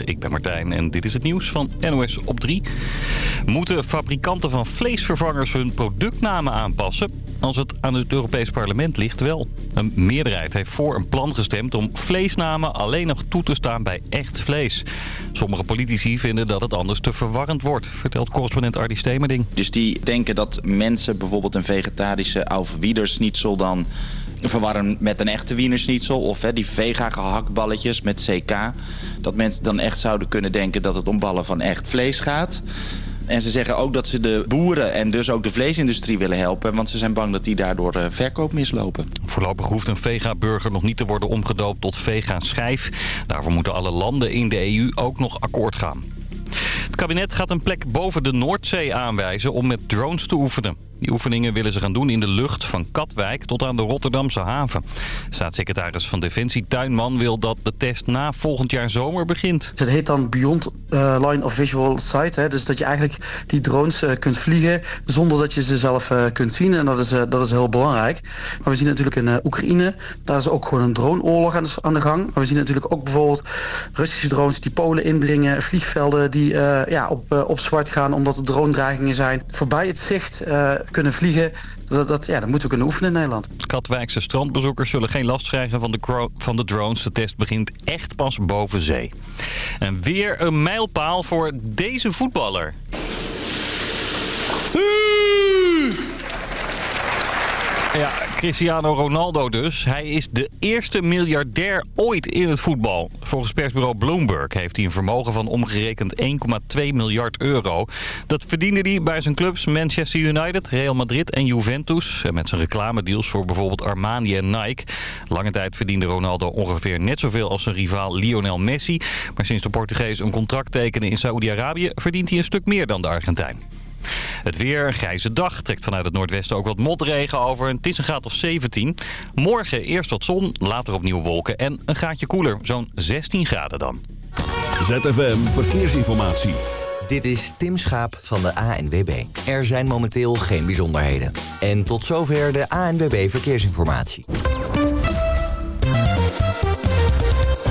Ik ben Martijn en dit is het nieuws van NOS op 3. Moeten fabrikanten van vleesvervangers hun productnamen aanpassen? Als het aan het Europees Parlement ligt wel. Een meerderheid heeft voor een plan gestemd om vleesnamen alleen nog toe te staan bij echt vlees. Sommige politici vinden dat het anders te verwarrend wordt, vertelt correspondent Ardi Stemerding. Dus die denken dat mensen bijvoorbeeld een vegetarische auf dan verwarren met een echte wienersnitzel. Of hè, die vega gehaktballetjes met CK. Dat mensen dan echt zouden kunnen denken dat het om ballen van echt vlees gaat. En ze zeggen ook dat ze de boeren en dus ook de vleesindustrie willen helpen. Want ze zijn bang dat die daardoor uh, verkoop mislopen. Voorlopig hoeft een vega-burger nog niet te worden omgedoopt tot vega-schijf. Daarvoor moeten alle landen in de EU ook nog akkoord gaan. Het kabinet gaat een plek boven de Noordzee aanwijzen om met drones te oefenen. Die oefeningen willen ze gaan doen in de lucht van Katwijk tot aan de Rotterdamse haven. Staatssecretaris van Defensie Tuinman wil dat de test na volgend jaar zomer begint. Het heet dan Beyond uh, Line of Visual Sight. Hè? Dus dat je eigenlijk die drones uh, kunt vliegen zonder dat je ze zelf uh, kunt zien. En dat is, dat is heel belangrijk. Maar we zien natuurlijk in Oekraïne, daar is ook gewoon een droneoorlog aan, de gang. Maar we zien natuurlijk ook bijvoorbeeld Russische drones die Polen indringen. Vliegvelden die ja, op, op zwart gaan omdat er drone-dreigingen zijn. Voorbij het zicht kunnen vliegen. Dat, dat, ja, dat moeten we kunnen oefenen in Nederland. Katwijkse strandbezoekers zullen geen last krijgen van de, van de drones. De test begint echt pas boven zee. En weer een mijlpaal voor deze voetballer. Ja, Cristiano Ronaldo dus. Hij is de eerste miljardair ooit in het voetbal. Volgens persbureau Bloomberg heeft hij een vermogen van omgerekend 1,2 miljard euro. Dat verdiende hij bij zijn clubs Manchester United, Real Madrid en Juventus. En met zijn reclamedeals voor bijvoorbeeld Armani en Nike. Lange tijd verdiende Ronaldo ongeveer net zoveel als zijn rivaal Lionel Messi. Maar sinds de Portugees een contract tekende in Saoedi-Arabië verdient hij een stuk meer dan de Argentijn. Het weer, een grijze dag, trekt vanuit het noordwesten ook wat motregen over. Het is een graad of 17. Morgen eerst wat zon, later opnieuw wolken en een graadje koeler. Zo'n 16 graden dan. ZFM Verkeersinformatie. Dit is Tim Schaap van de ANWB. Er zijn momenteel geen bijzonderheden. En tot zover de ANWB Verkeersinformatie.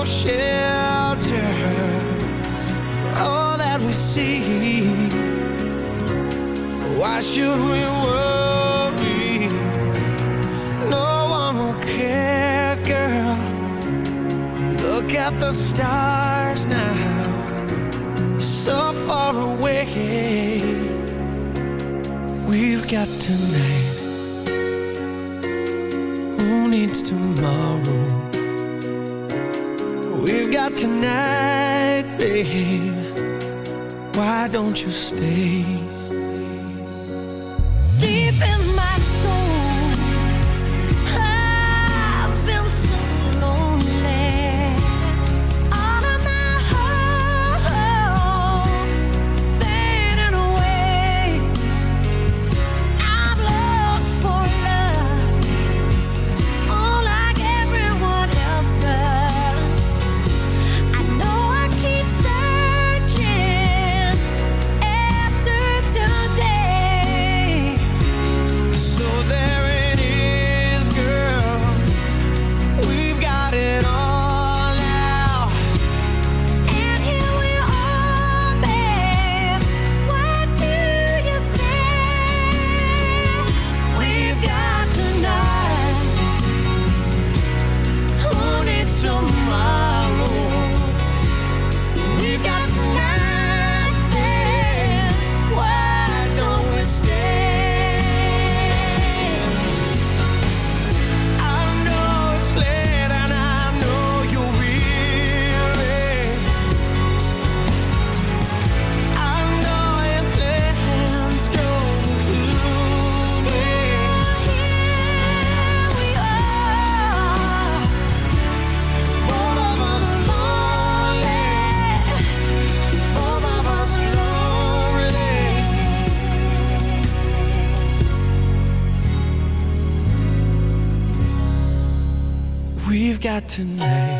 for shelter for all that we see. Why should we worry? No one will care, girl. Look at the stars now, so far away. We've got tonight. Who needs tomorrow? got tonight, babe? Why don't you stay? tonight.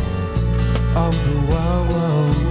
of the world.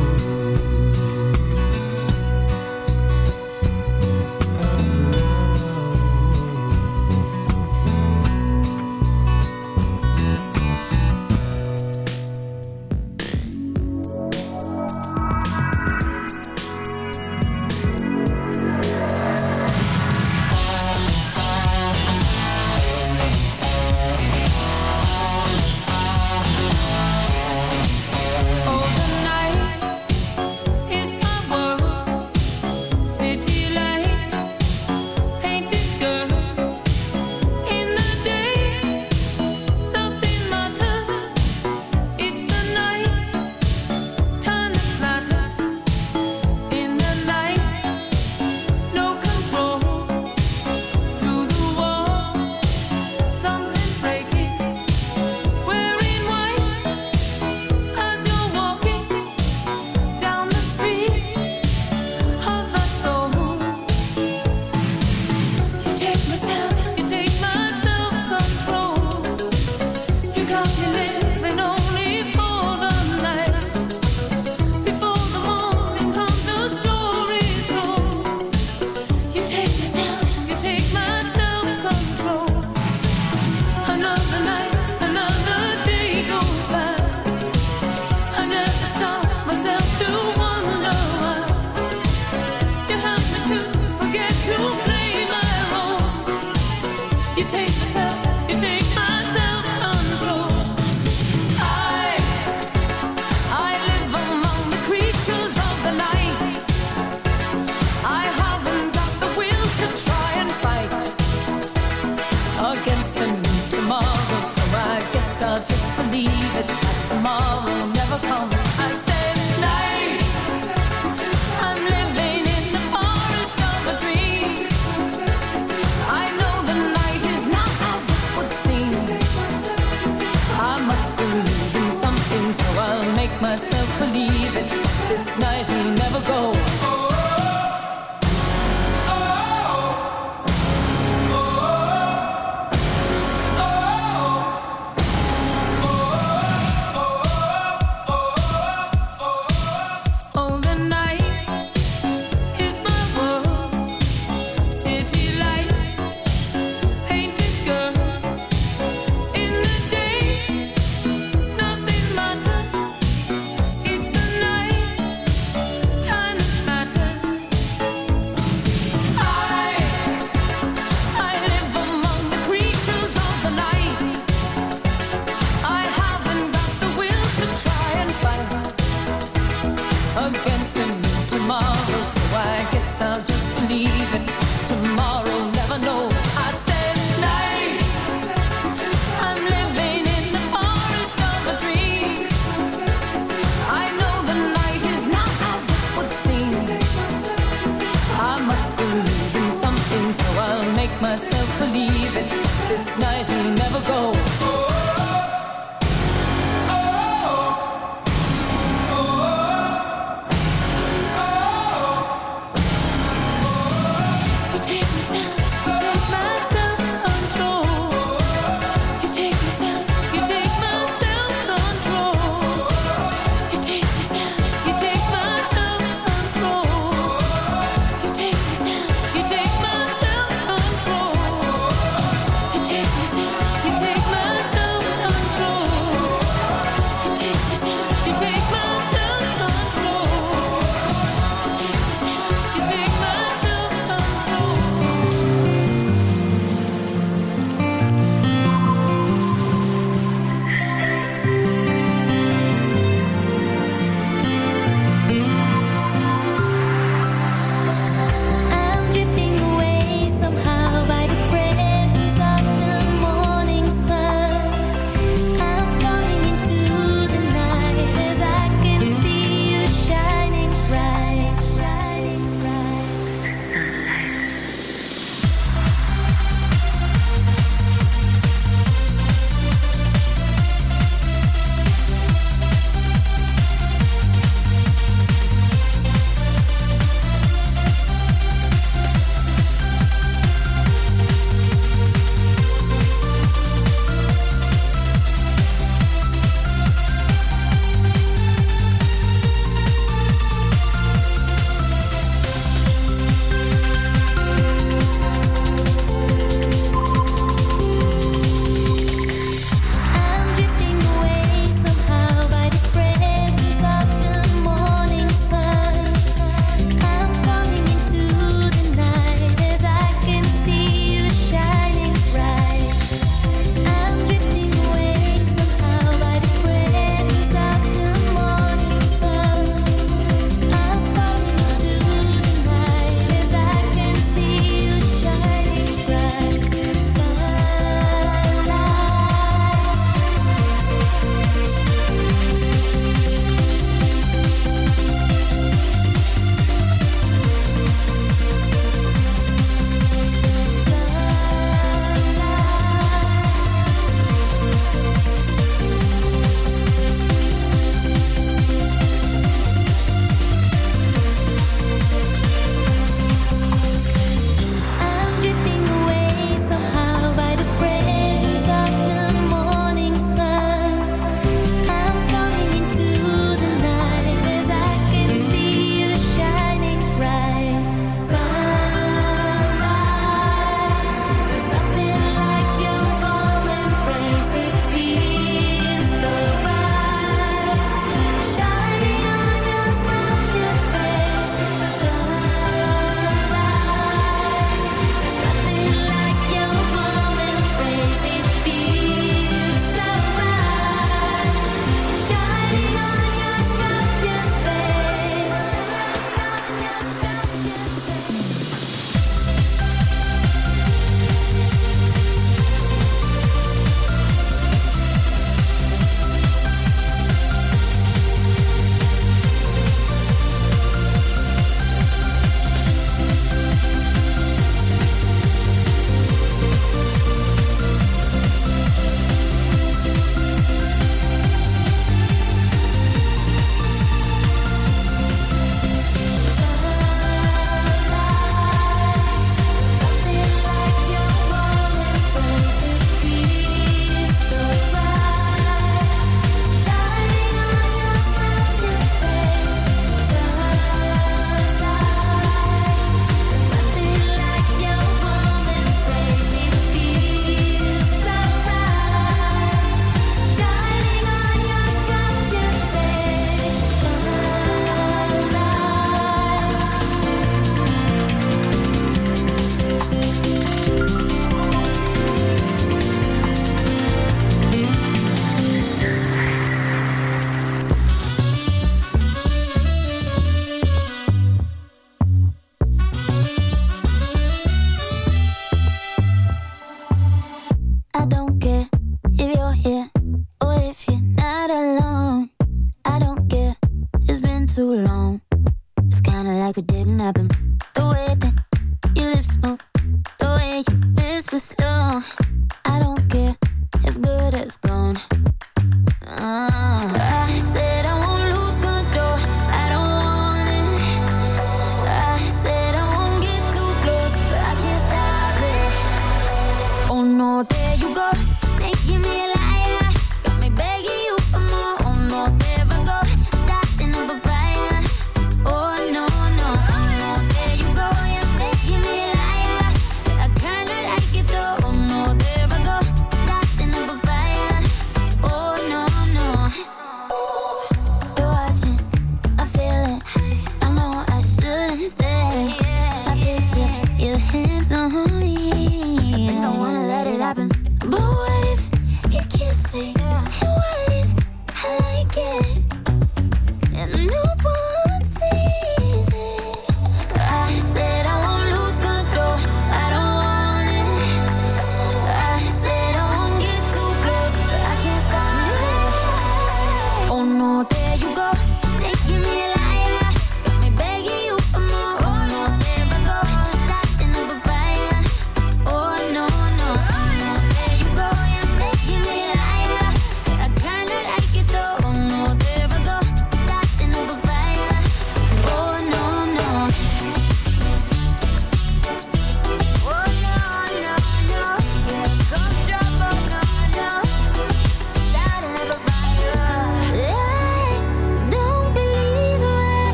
This night will never go.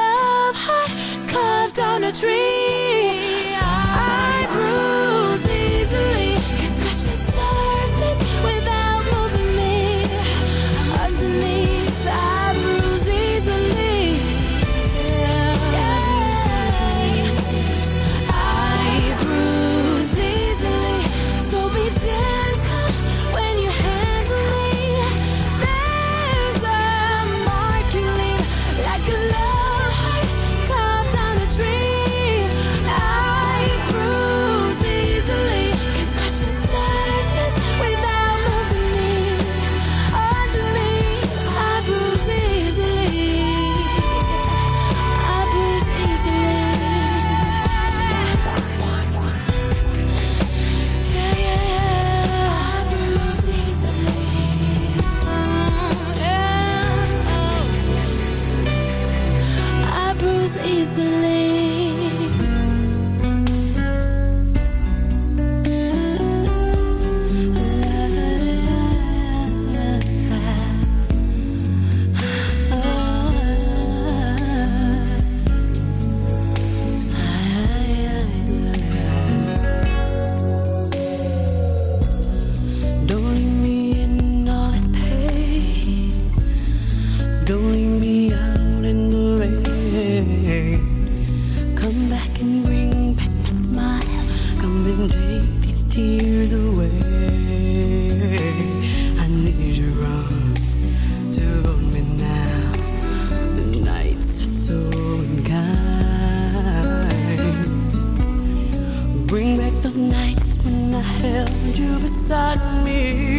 love heart carved on a tree. inside me.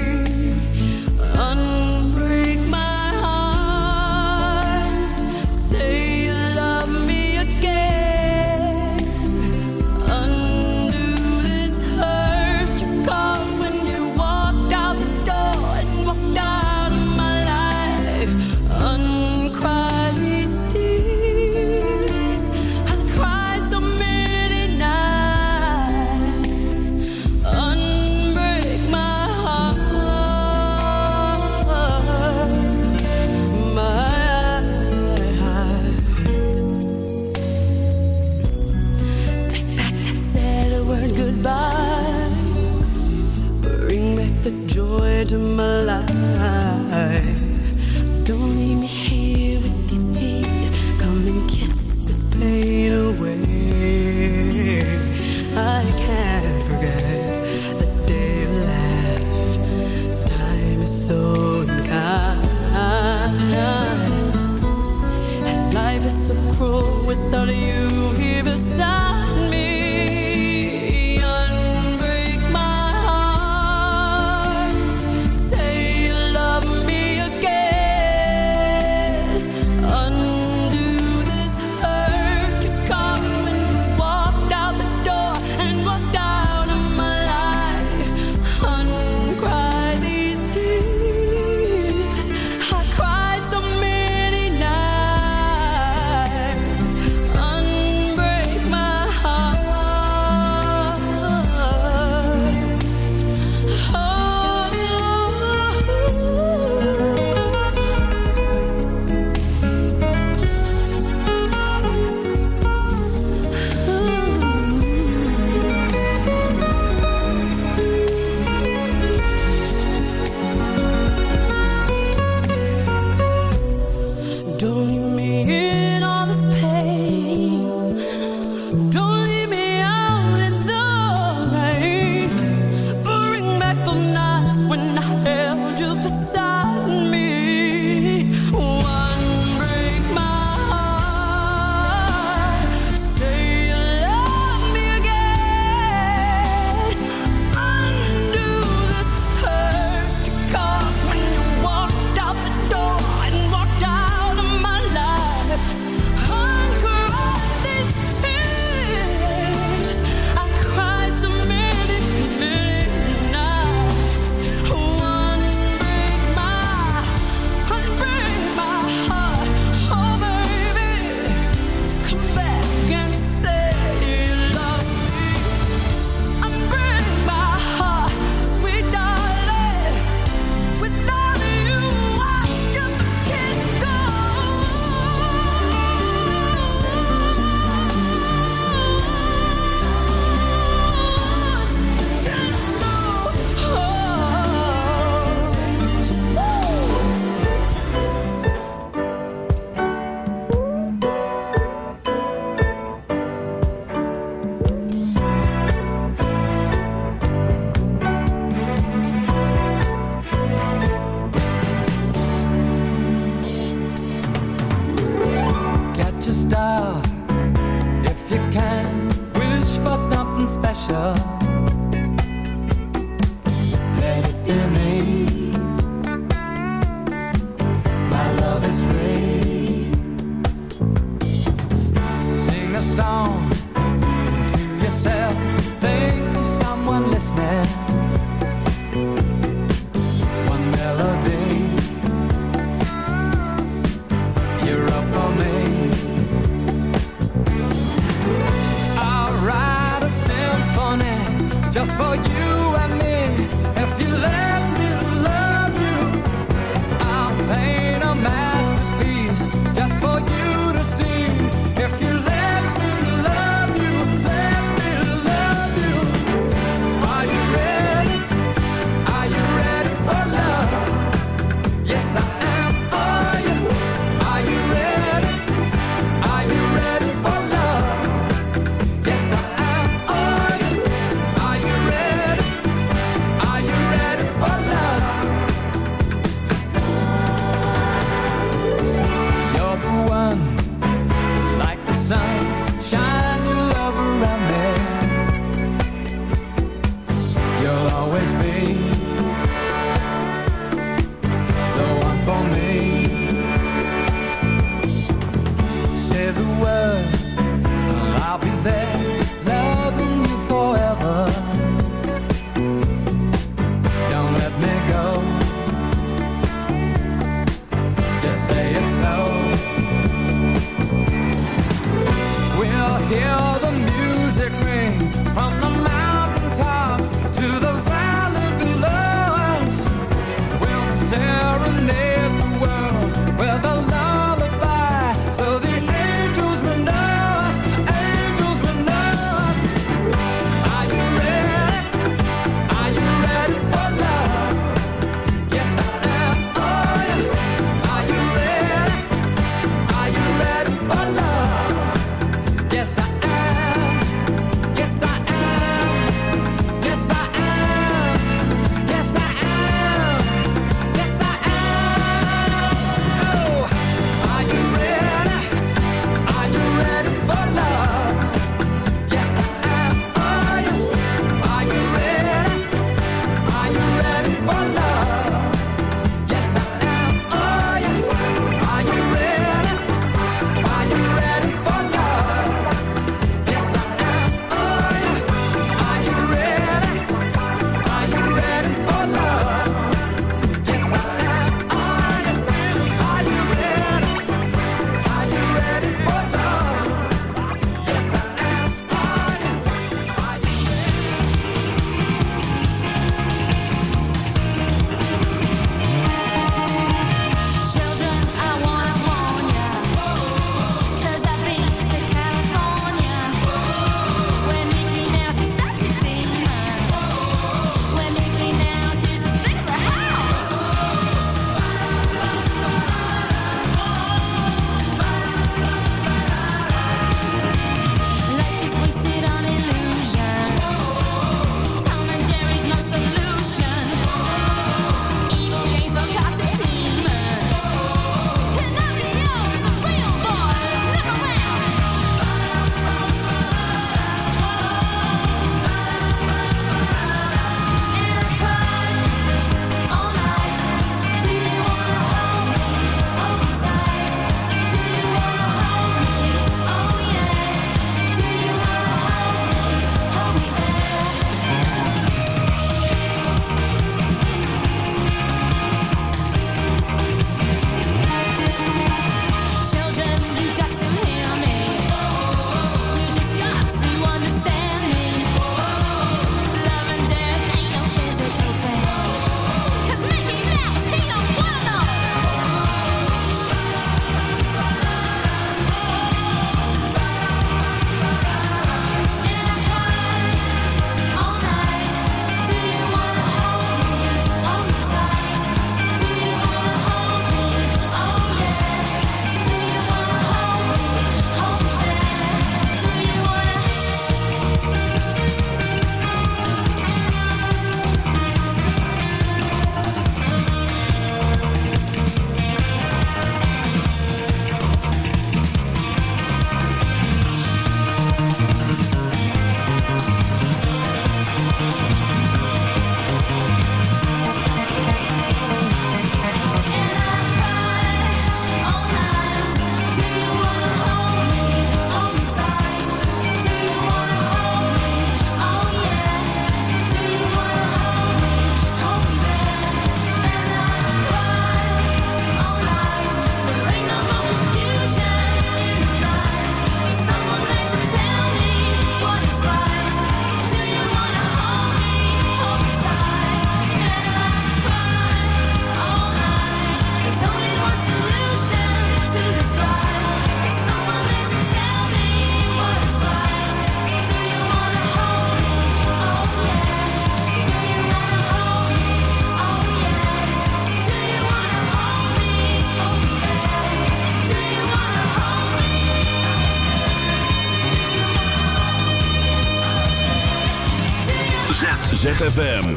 ZFM.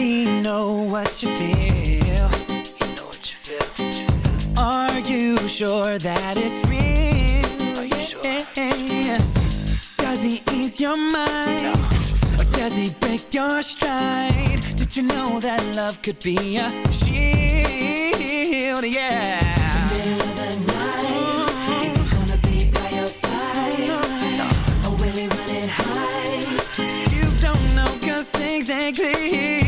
He know what you feel. He know what you feel. Are you sure that it's real? Are you sure? Does he ease your mind? No. Or does he break your stride? Did you know that love could be a shield? Yeah. exactly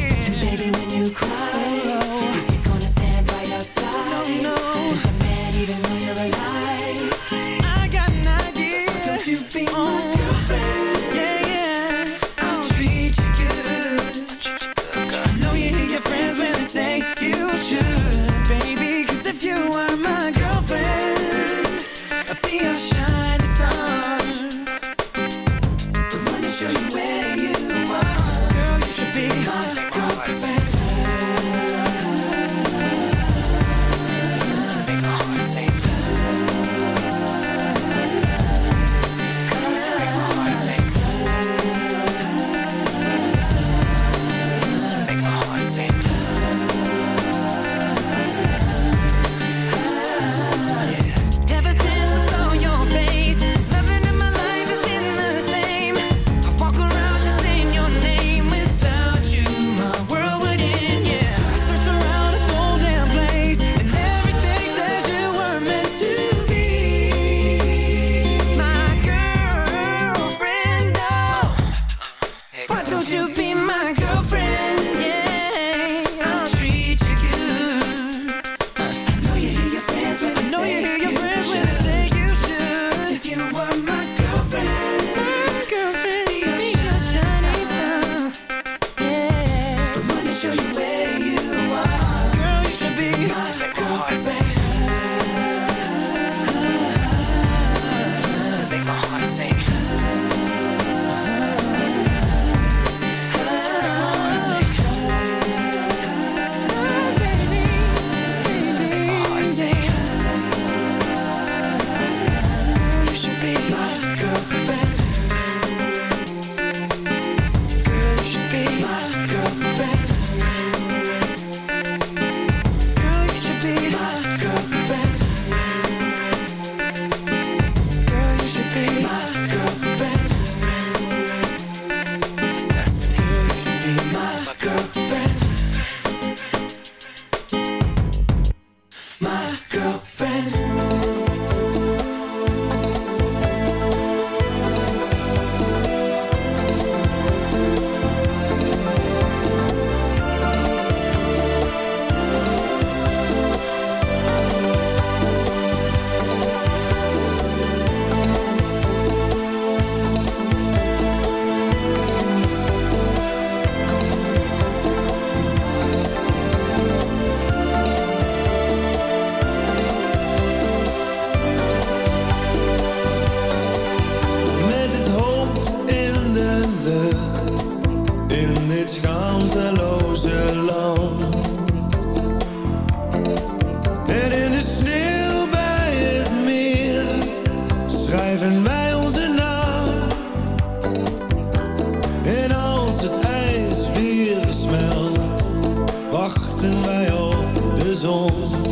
And wij op de zon.